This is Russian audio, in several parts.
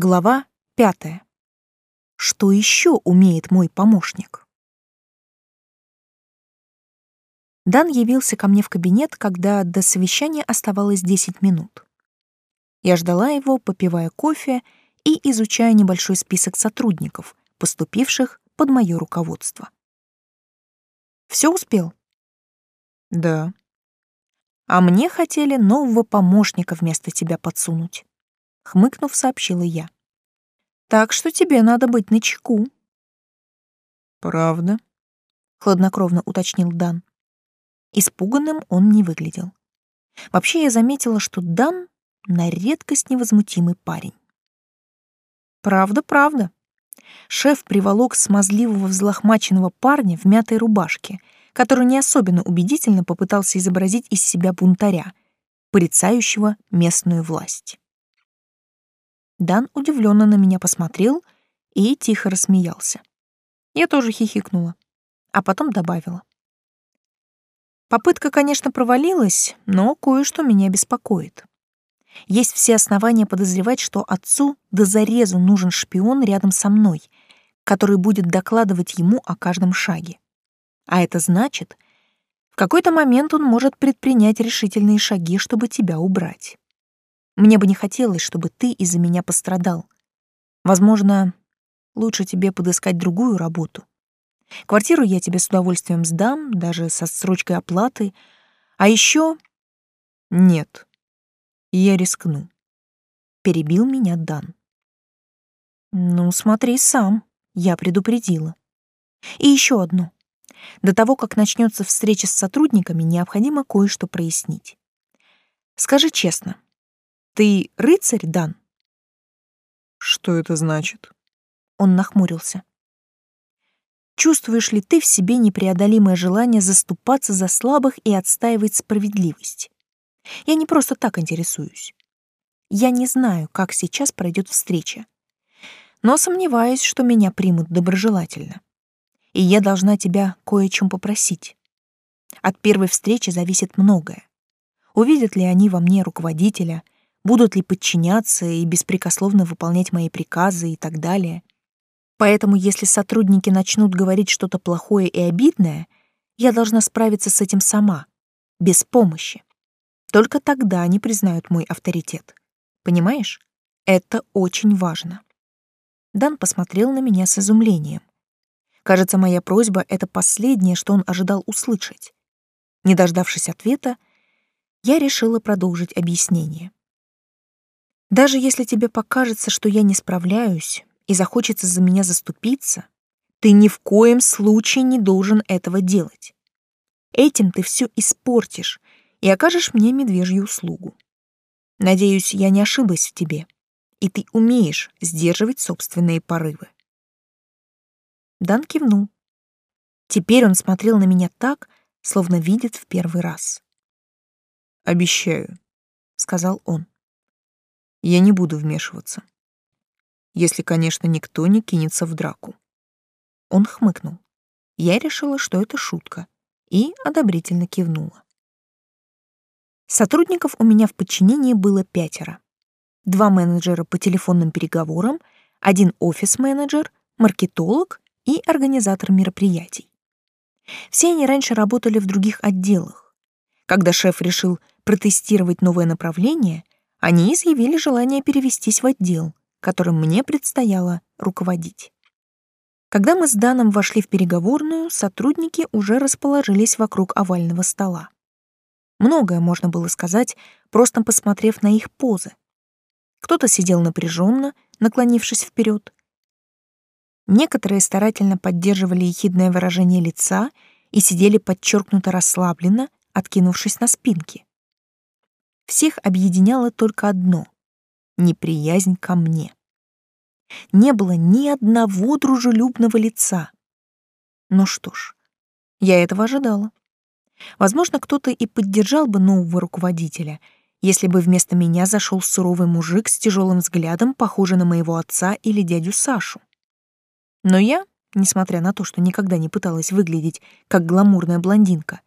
Глава пятая. Что еще умеет мой помощник? Дан явился ко мне в кабинет, когда до совещания оставалось 10 минут. Я ждала его, попивая кофе и изучая небольшой список сотрудников, поступивших под мое руководство. Все успел? Да. А мне хотели нового помощника вместо тебя подсунуть хмыкнув, сообщила я. Так что тебе надо быть начеку. Правда? хладнокровно уточнил Дан. Испуганным он не выглядел. Вообще я заметила, что Дан на редкость невозмутимый парень. Правда, правда. Шеф приволок смазливого взлохмаченного парня в мятой рубашке, который не особенно убедительно попытался изобразить из себя бунтаря, порицающего местную власть. Дан удивленно на меня посмотрел и тихо рассмеялся. Я тоже хихикнула, а потом добавила. Попытка, конечно, провалилась, но кое-что меня беспокоит. Есть все основания подозревать, что отцу до зарезу нужен шпион рядом со мной, который будет докладывать ему о каждом шаге. А это значит, в какой-то момент он может предпринять решительные шаги, чтобы тебя убрать. Мне бы не хотелось, чтобы ты из-за меня пострадал. Возможно, лучше тебе подыскать другую работу. Квартиру я тебе с удовольствием сдам, даже со срочкой оплаты. А еще Нет, я рискну. Перебил меня Дан. Ну, смотри сам, я предупредила. И еще одно. До того, как начнется встреча с сотрудниками, необходимо кое-что прояснить. Скажи честно, ты рыцарь, Дан? Что это значит? Он нахмурился. Чувствуешь ли ты в себе непреодолимое желание заступаться за слабых и отстаивать справедливость? Я не просто так интересуюсь. Я не знаю, как сейчас пройдет встреча, но сомневаюсь, что меня примут доброжелательно. И я должна тебя кое о чем попросить. От первой встречи зависит многое. Увидят ли они во мне руководителя — будут ли подчиняться и беспрекословно выполнять мои приказы и так далее. Поэтому если сотрудники начнут говорить что-то плохое и обидное, я должна справиться с этим сама, без помощи. Только тогда они признают мой авторитет. Понимаешь? Это очень важно. Дан посмотрел на меня с изумлением. Кажется, моя просьба — это последнее, что он ожидал услышать. Не дождавшись ответа, я решила продолжить объяснение. Даже если тебе покажется, что я не справляюсь и захочется за меня заступиться, ты ни в коем случае не должен этого делать. Этим ты все испортишь и окажешь мне медвежью услугу. Надеюсь, я не ошиблась в тебе, и ты умеешь сдерживать собственные порывы. Дан кивнул. Теперь он смотрел на меня так, словно видит в первый раз. «Обещаю», — сказал он. Я не буду вмешиваться. Если, конечно, никто не кинется в драку. Он хмыкнул. Я решила, что это шутка, и одобрительно кивнула. Сотрудников у меня в подчинении было пятеро. Два менеджера по телефонным переговорам, один офис-менеджер, маркетолог и организатор мероприятий. Все они раньше работали в других отделах. Когда шеф решил протестировать новое направление, они изъявили желание перевестись в отдел, которым мне предстояло руководить. Когда мы с Даном вошли в переговорную, сотрудники уже расположились вокруг овального стола. Многое можно было сказать, просто посмотрев на их позы. Кто-то сидел напряженно, наклонившись вперед. Некоторые старательно поддерживали ехидное выражение лица и сидели подчеркнуто расслабленно, откинувшись на спинки. Всех объединяло только одно — неприязнь ко мне. Не было ни одного дружелюбного лица. Ну что ж, я этого ожидала. Возможно, кто-то и поддержал бы нового руководителя, если бы вместо меня зашел суровый мужик с тяжелым взглядом, похожий на моего отца или дядю Сашу. Но я, несмотря на то, что никогда не пыталась выглядеть как гламурная блондинка,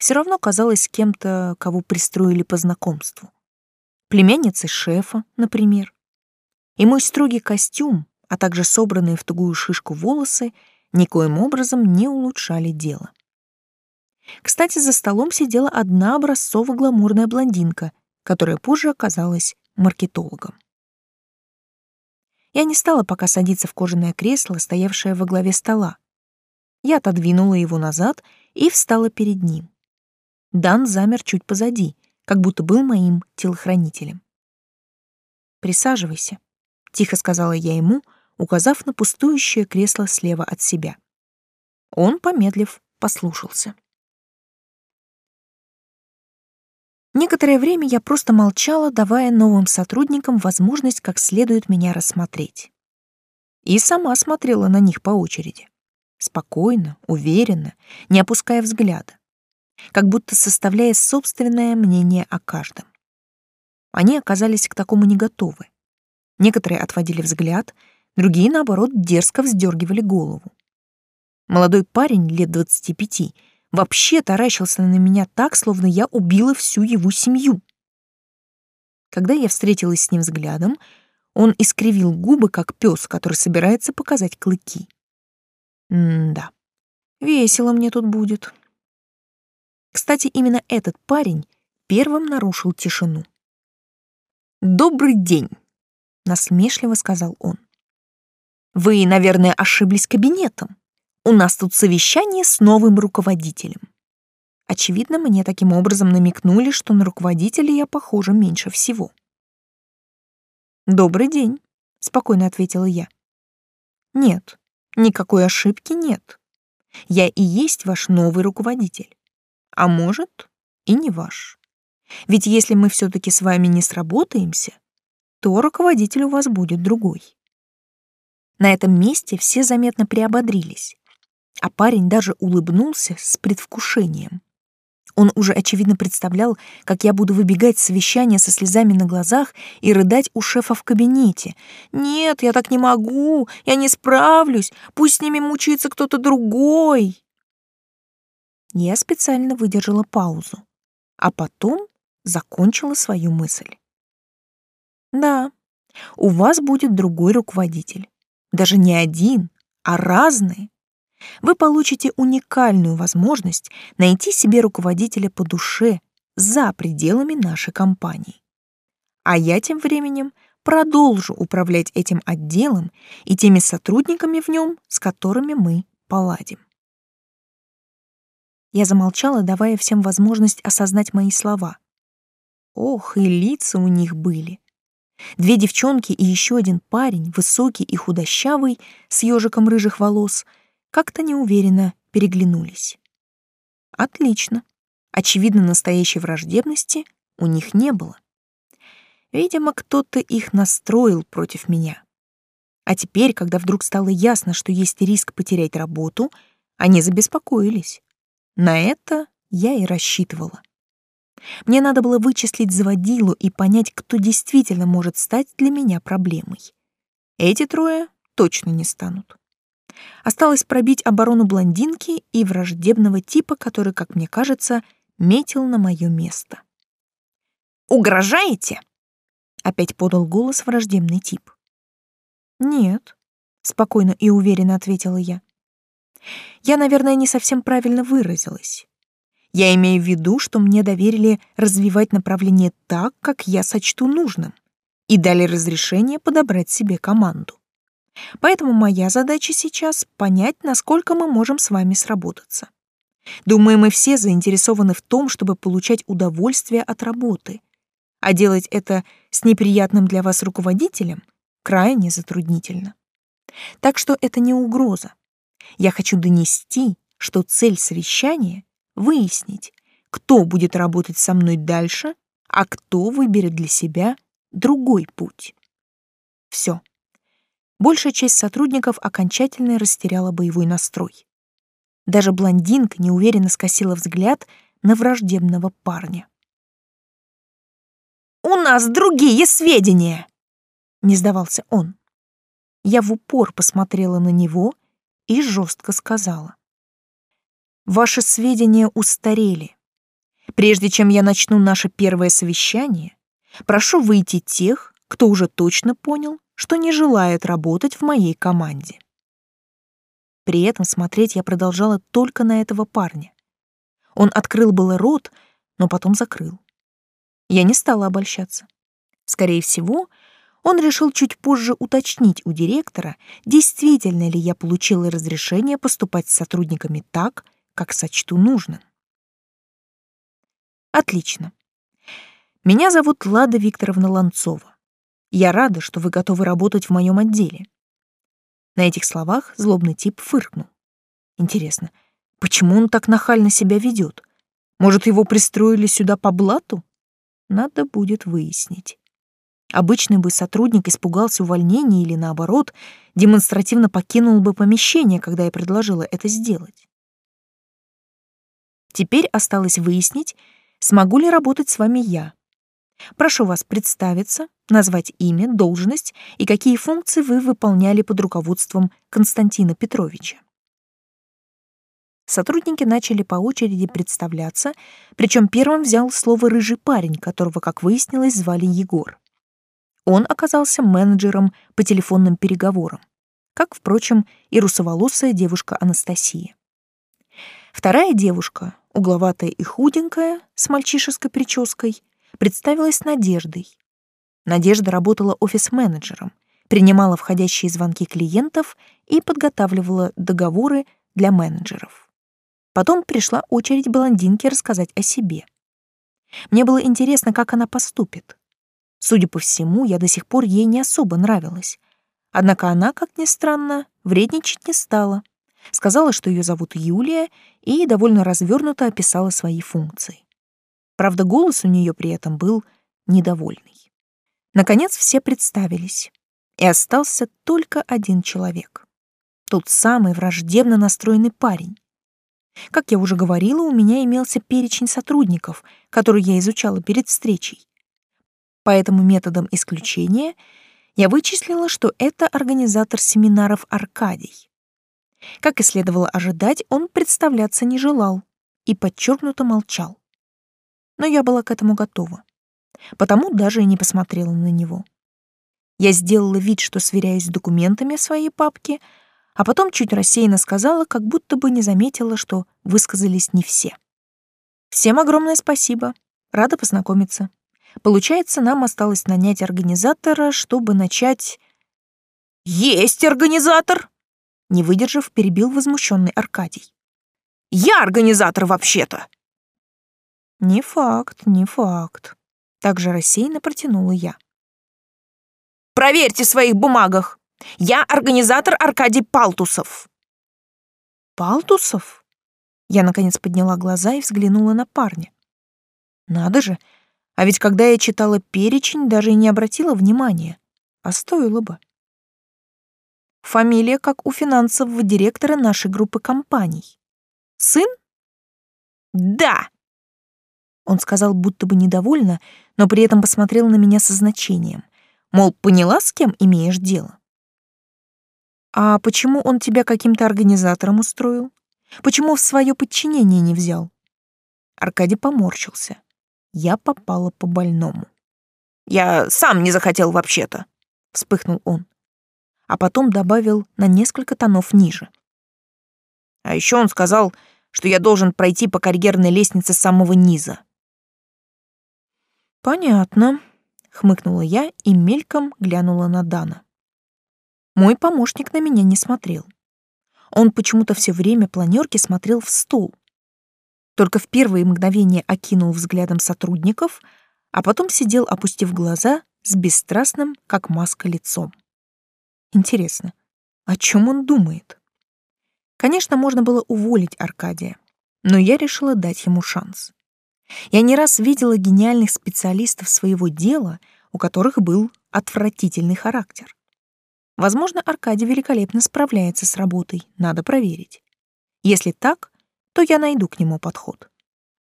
все равно казалась кем-то, кого пристроили по знакомству. Племянницей шефа, например. и мой строгий костюм, а также собранные в тугую шишку волосы никоим образом не улучшали дело. Кстати, за столом сидела одна образцово-гламурная блондинка, которая позже оказалась маркетологом. Я не стала пока садиться в кожаное кресло, стоявшее во главе стола. Я отодвинула его назад и встала перед ним. Дан замер чуть позади, как будто был моим телохранителем. «Присаживайся», — тихо сказала я ему, указав на пустующее кресло слева от себя. Он, помедлив, послушался. Некоторое время я просто молчала, давая новым сотрудникам возможность как следует меня рассмотреть. И сама смотрела на них по очереди. Спокойно, уверенно, не опуская взгляда. Как будто составляя собственное мнение о каждом. Они оказались к такому не готовы. Некоторые отводили взгляд, другие, наоборот, дерзко вздергивали голову. Молодой парень лет двадцати пяти — вообще таращился на меня так, словно я убила всю его семью. Когда я встретилась с ним взглядом, он искривил губы, как пес, который собирается показать клыки. М-да, весело мне тут будет. Кстати, именно этот парень первым нарушил тишину. «Добрый день», — насмешливо сказал он. «Вы, наверное, ошиблись кабинетом. У нас тут совещание с новым руководителем. Очевидно, мне таким образом намекнули, что на руководителя я похожа меньше всего. «Добрый день», — спокойно ответила я. «Нет, никакой ошибки нет. Я и есть ваш новый руководитель. А может, и не ваш. Ведь если мы все таки с вами не сработаемся, то руководитель у вас будет другой». На этом месте все заметно приободрились а парень даже улыбнулся с предвкушением. Он уже очевидно представлял, как я буду выбегать с совещания со слезами на глазах и рыдать у шефа в кабинете. «Нет, я так не могу, я не справлюсь, пусть с ними мучается кто-то другой». Я специально выдержала паузу, а потом закончила свою мысль. «Да, у вас будет другой руководитель. Даже не один, а разные вы получите уникальную возможность найти себе руководителя по душе за пределами нашей компании. А я тем временем продолжу управлять этим отделом и теми сотрудниками в нем, с которыми мы поладим. Я замолчала, давая всем возможность осознать мои слова. Ох, и лица у них были. Две девчонки и еще один парень, высокий и худощавый, с ежиком рыжих волос — как-то неуверенно переглянулись. Отлично. Очевидно, настоящей враждебности у них не было. Видимо, кто-то их настроил против меня. А теперь, когда вдруг стало ясно, что есть риск потерять работу, они забеспокоились. На это я и рассчитывала. Мне надо было вычислить заводилу и понять, кто действительно может стать для меня проблемой. Эти трое точно не станут. Осталось пробить оборону блондинки и враждебного типа, который, как мне кажется, метил на мое место. «Угрожаете?» — опять подал голос враждебный тип. «Нет», — спокойно и уверенно ответила я. «Я, наверное, не совсем правильно выразилась. Я имею в виду, что мне доверили развивать направление так, как я сочту нужным, и дали разрешение подобрать себе команду. Поэтому моя задача сейчас — понять, насколько мы можем с вами сработаться. Думаю, мы все заинтересованы в том, чтобы получать удовольствие от работы. А делать это с неприятным для вас руководителем крайне затруднительно. Так что это не угроза. Я хочу донести, что цель совещания — выяснить, кто будет работать со мной дальше, а кто выберет для себя другой путь. Все большая часть сотрудников окончательно растеряла боевой настрой. Даже блондинка неуверенно скосила взгляд на враждебного парня. «У нас другие сведения!» — не сдавался он. Я в упор посмотрела на него и жестко сказала. «Ваши сведения устарели. Прежде чем я начну наше первое совещание, прошу выйти тех, кто уже точно понял, что не желает работать в моей команде. При этом смотреть я продолжала только на этого парня. Он открыл было рот, но потом закрыл. Я не стала обольщаться. Скорее всего, он решил чуть позже уточнить у директора, действительно ли я получила разрешение поступать с сотрудниками так, как сочту нужным. Отлично. Меня зовут Лада Викторовна Ланцова. Я рада, что вы готовы работать в моем отделе. На этих словах злобный тип фыркнул. Интересно, почему он так нахально себя ведет? Может, его пристроили сюда по блату? Надо будет выяснить. Обычный бы сотрудник испугался увольнения или, наоборот, демонстративно покинул бы помещение, когда я предложила это сделать. Теперь осталось выяснить, смогу ли работать с вами я. Прошу вас представиться, назвать имя, должность и какие функции вы выполняли под руководством Константина Петровича. Сотрудники начали по очереди представляться, причем первым взял слово рыжий парень, которого, как выяснилось, звали Егор. Он оказался менеджером по телефонным переговорам, как, впрочем, и русоволосая девушка Анастасия. Вторая девушка, угловатая и худенькая, с мальчишеской прической, представилась Надеждой. Надежда работала офис-менеджером, принимала входящие звонки клиентов и подготавливала договоры для менеджеров. Потом пришла очередь блондинки рассказать о себе. Мне было интересно, как она поступит. Судя по всему, я до сих пор ей не особо нравилась. Однако она, как ни странно, вредничать не стала. Сказала, что ее зовут Юлия, и довольно развернуто описала свои функции. Правда, голос у нее при этом был недовольный. Наконец все представились, и остался только один человек. Тот самый враждебно настроенный парень. Как я уже говорила, у меня имелся перечень сотрудников, который я изучала перед встречей. Поэтому методом исключения я вычислила, что это организатор семинаров Аркадий. Как и следовало ожидать, он представляться не желал и подчеркнуто молчал. Но я была к этому готова, потому даже и не посмотрела на него. Я сделала вид, что сверяюсь с документами своей папке, а потом чуть рассеянно сказала, как будто бы не заметила, что высказались не все. Всем огромное спасибо. Рада познакомиться. Получается, нам осталось нанять организатора, чтобы начать... «Есть организатор!» Не выдержав, перебил возмущенный Аркадий. «Я организатор вообще-то!» «Не факт, не факт», — также рассеянно протянула я. «Проверьте в своих бумагах! Я организатор Аркадий Палтусов!» «Палтусов?» Я, наконец, подняла глаза и взглянула на парня. «Надо же, а ведь когда я читала перечень, даже и не обратила внимания. А стоило бы. Фамилия, как у финансового директора нашей группы компаний. Сын? Да. Он сказал будто бы недовольно, но при этом посмотрел на меня со значением. Мол, поняла, с кем имеешь дело? А почему он тебя каким-то организатором устроил? Почему в свое подчинение не взял? Аркадий поморщился я попала по больному. «Я сам не захотел вообще-то», — вспыхнул он. А потом добавил на несколько тонов ниже. «А еще он сказал, что я должен пройти по карьерной лестнице с самого низа». «Понятно», — хмыкнула я и мельком глянула на Дана. Мой помощник на меня не смотрел. Он почему-то все время планерки смотрел в стол, только в первые мгновения окинул взглядом сотрудников, а потом сидел, опустив глаза, с бесстрастным, как маска, лицом. Интересно, о чем он думает? Конечно, можно было уволить Аркадия, но я решила дать ему шанс. Я не раз видела гениальных специалистов своего дела, у которых был отвратительный характер. Возможно, Аркадий великолепно справляется с работой, надо проверить. Если так, то я найду к нему подход.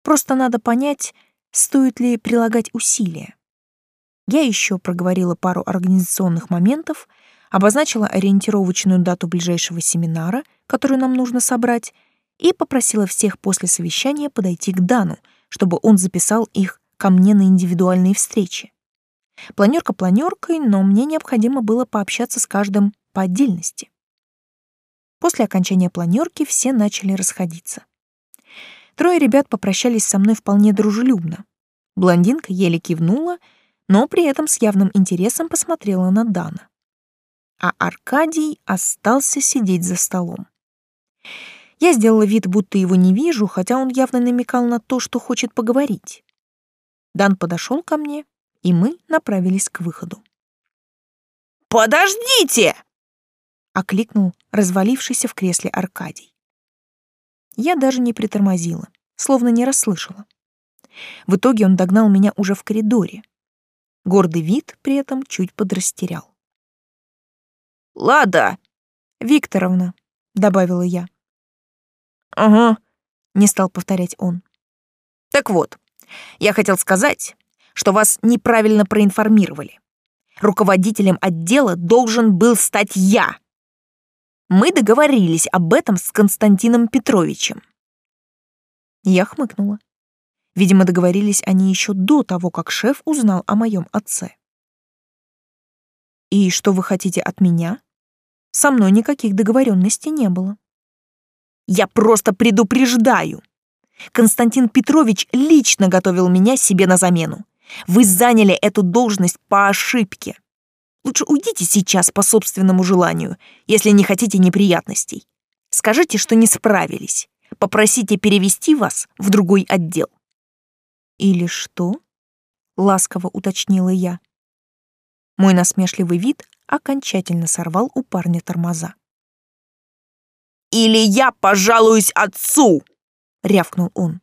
Просто надо понять, стоит ли прилагать усилия. Я еще проговорила пару организационных моментов, обозначила ориентировочную дату ближайшего семинара, который нам нужно собрать, и попросила всех после совещания подойти к Дану, чтобы он записал их ко мне на индивидуальные встречи. Планерка планеркой, но мне необходимо было пообщаться с каждым по отдельности. После окончания планерки все начали расходиться. Трое ребят попрощались со мной вполне дружелюбно. Блондинка еле кивнула, но при этом с явным интересом посмотрела на Дана. А Аркадий остался сидеть за столом. Я сделала вид, будто его не вижу, хотя он явно намекал на то, что хочет поговорить. Дан подошел ко мне, и мы направились к выходу. «Подождите!» — окликнул развалившийся в кресле Аркадий. Я даже не притормозила, словно не расслышала. В итоге он догнал меня уже в коридоре. Гордый вид при этом чуть подрастерял. «Лада!» «Викторовна», — добавила я. «Ага», — не стал повторять он. «Так вот, я хотел сказать, что вас неправильно проинформировали. Руководителем отдела должен был стать я. Мы договорились об этом с Константином Петровичем. Я хмыкнула. Видимо, договорились они еще до того, как шеф узнал о моем отце. «И что вы хотите от меня? Со мной никаких договоренностей не было». «Я просто предупреждаю. Константин Петрович лично готовил меня себе на замену. Вы заняли эту должность по ошибке. Лучше уйдите сейчас по собственному желанию, если не хотите неприятностей. Скажите, что не справились. Попросите перевести вас в другой отдел. Или что? Ласково уточнила я. Мой насмешливый вид окончательно сорвал у парня тормоза. «Или я пожалуюсь отцу!» — рявкнул он.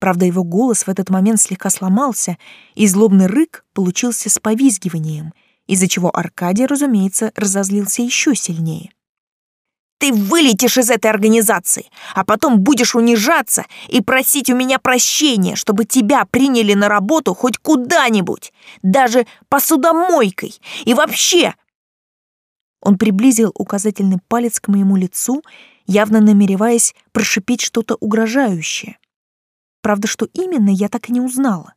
Правда, его голос в этот момент слегка сломался, и злобный рык получился с повизгиванием, из-за чего Аркадий, разумеется, разозлился еще сильнее. «Ты вылетишь из этой организации, а потом будешь унижаться и просить у меня прощения, чтобы тебя приняли на работу хоть куда-нибудь, даже посудомойкой и вообще!» Он приблизил указательный палец к моему лицу, явно намереваясь прошипеть что-то угрожающее. Правда, что именно, я так и не узнала.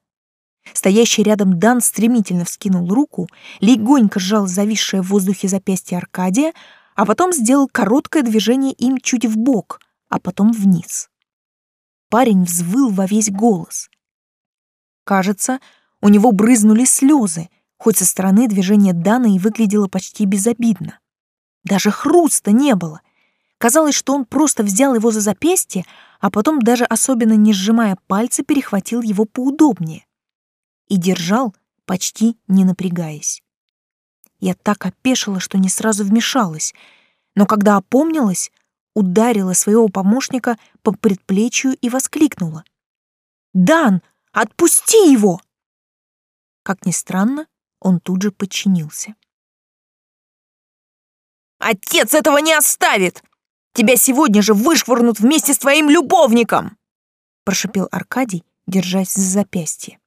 Стоящий рядом Дан стремительно вскинул руку, легонько сжал зависшее в воздухе запястье Аркадия, а потом сделал короткое движение им чуть в бок, а потом вниз. Парень взвыл во весь голос. Кажется, у него брызнули слезы, хоть со стороны движение Дана и выглядело почти безобидно. Даже хруста не было — Казалось, что он просто взял его за запястье, а потом, даже особенно не сжимая пальцы, перехватил его поудобнее. И держал, почти не напрягаясь. Я так опешила, что не сразу вмешалась, но когда опомнилась, ударила своего помощника по предплечью и воскликнула. «Дан, отпусти его!» Как ни странно, он тут же подчинился. «Отец этого не оставит!» Тебя сегодня же вышвырнут вместе с твоим любовником!» Прошипел Аркадий, держась за запястье.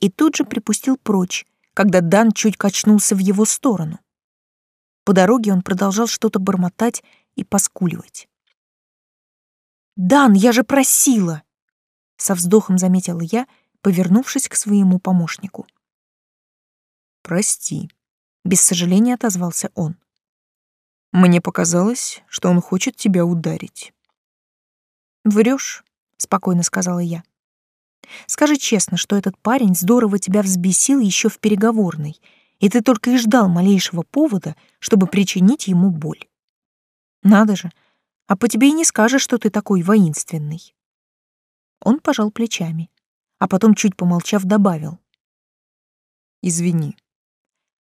И тут же припустил прочь, когда Дан чуть качнулся в его сторону. По дороге он продолжал что-то бормотать и поскуливать. «Дан, я же просила!» Со вздохом заметила я, повернувшись к своему помощнику. «Прости», — без сожаления отозвался он. Мне показалось, что он хочет тебя ударить. Врешь, спокойно сказала я. Скажи честно, что этот парень здорово тебя взбесил еще в переговорной, и ты только и ждал малейшего повода, чтобы причинить ему боль. Надо же, а по тебе и не скажешь, что ты такой воинственный. Он пожал плечами, а потом, чуть помолчав, добавил. Извини.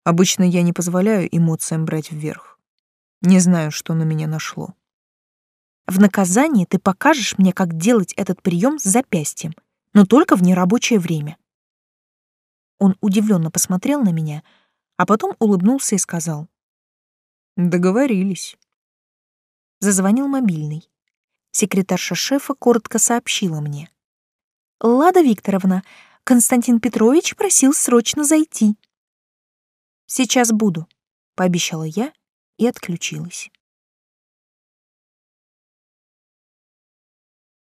Обычно я не позволяю эмоциям брать вверх. Не знаю, что на меня нашло. В наказание ты покажешь мне, как делать этот прием с запястьем, но только в нерабочее время. Он удивленно посмотрел на меня, а потом улыбнулся и сказал. Договорились. Зазвонил мобильный. Секретарша шефа коротко сообщила мне. «Лада Викторовна, Константин Петрович просил срочно зайти». «Сейчас буду», — пообещала я и отключилась.